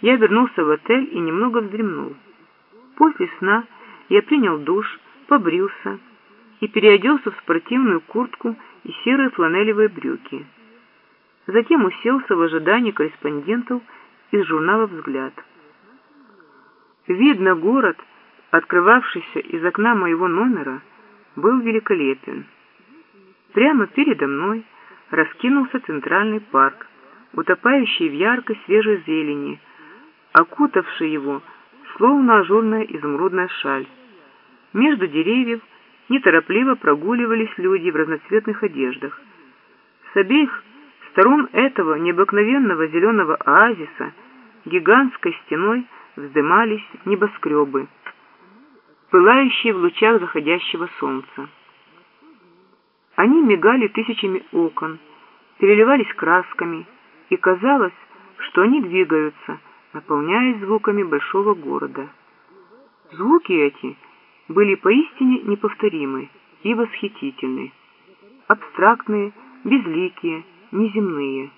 я вернулся в отель и немного вздремнул. После сна я принял душ, побрился и переоделся в спортивную куртку и серые фланелевые брюки. Затем уселся в ожидании корреспондентов из журнала «Взгляд». Видно, город, открывавшийся из окна моего номера, был великолепен. Прямо передо мной раскинулся центральный парк, утопающий в яркой свежей зелени, окутавший его, словно ажурная изумрудная шаль. Между деревьев неторопливо прогуливались люди в разноцветных одеждах. С обеих сторон этого необыкновенного зеленого оазиса гигантской стеной вздымались небоскребы, пылающие в лучах заходящего солнца. Они мигали тысячами окон, переливались красками, и казалось, что они двигаются, наполняясь звуками большого города. Звуки эти были поистине неповторимы и восхитительны, абстрактные, безликие, неземные,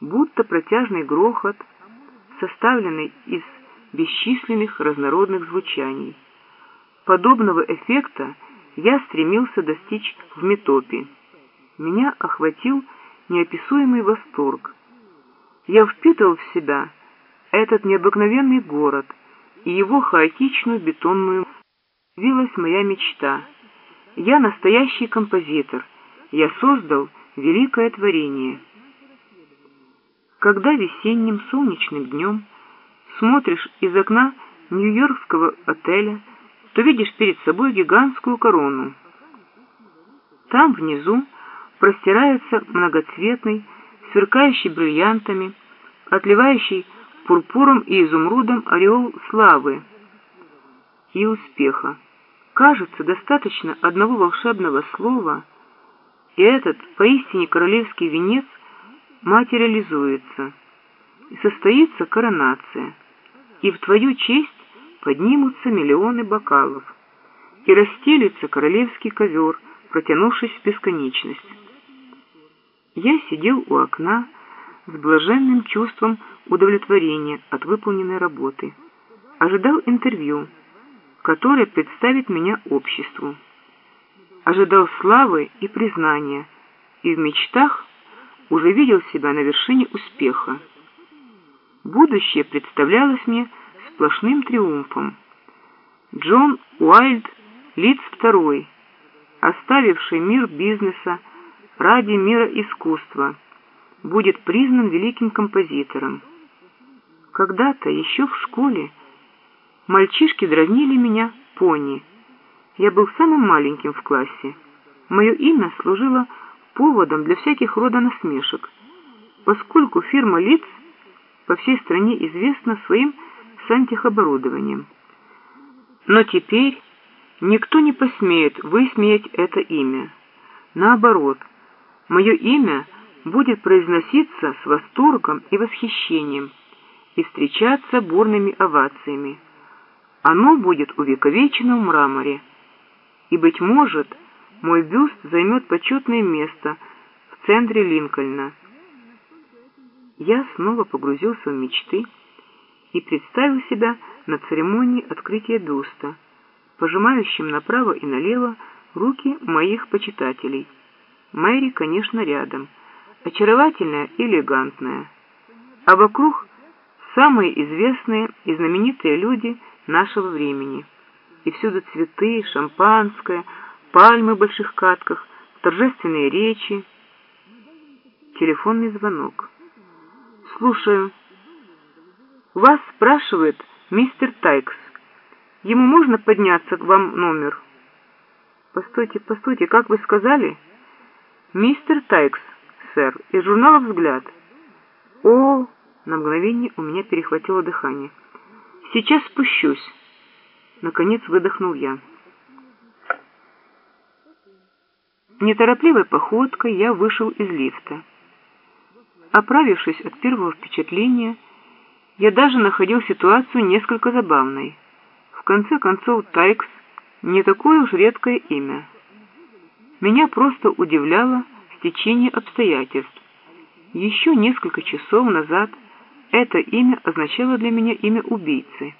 будто протяжный грохот, составленный из бесчисленных разнородных звучаний. Подобного эффекта я стремился достичь в Метопе. Меня охватил неописуемый восторг. Я впитывал в себя этот необыкновенный город и его хаотичную бетонную Вилась моя мечта. Я настоящий композитор. Я создал великое творение. Когда весенним солнечным днем смотришь из окна нью-йоркского отеля, то видишь перед собой гигантскую корону. Там внизу простирается многоцветный, сверкающий бриллиантами, отливающий пурпуром и изумрудом ореол славы и успеха. Кажется, достаточно одного волшебного слова, и этот поистине королевский венец материализуется, и состоится коронация, и в твою честь поднимутся миллионы бокалов, и расстелится королевский ковер, протянувшись в бесконечность. Я сидел у окна с блаженным чувством удовлетворения от выполненной работы, ожидал интервью, которое представит меня обществу, ожидал славы и признания, и в мечтах уже видел себя на вершине успеха. Будущее представлялось мне сплошным триумфом. Джон Уайльд, лиц второй, оставивший мир бизнеса ради мира искусства, будет признан великим композитором. Когда-то, еще в школе, мальчишки дразнили меня пони. Я был самым маленьким в классе. Мое имя служило поводом для всяких рода насмешек, поскольку фирма Лиц по всей стране известна своим сантехоборудованием. Но теперь никто не посмеет высмеять это имя. Наоборот, мое имя будет произноситься с восторгом и восхищением и встречаться бурными овациями. Оно будет увековечено в мраморе, и, быть может, мой бюст займет почетное место в центре Линкольна. Я снова погрузился в мечты и представил себя на церемонии открытия бюста, пожимающим направо и налево руки моих почитателей. Мэри, конечно, рядом, очаровательная и элегантная, а вокруг самые известные и знаменитые люди нашего времени. И всюду цветы, шампанское, пальмы в больших катках, торжественные речи. Телефонный звонок. «Слушаю. Вас спрашивает мистер Тайкс. Ему можно подняться к вам номер?» «Постойте, постойте, как вы сказали?» «Мистер Тайкс, сэр, из журнала «Взгляд». «О!» На мгновение у меня перехватило дыхание. «Сейчас спущусь». Наконец выдохнул я. Неторопливой походкой я вышел из лифта. Оправившись от первого впечатления, я даже находил ситуацию несколько забавной. В конце концов, Тайкс не такое уж редкое имя. Меня просто удивляло стечение обстоятельств. Еще несколько часов назад Это имя означало для меня имя убийцы.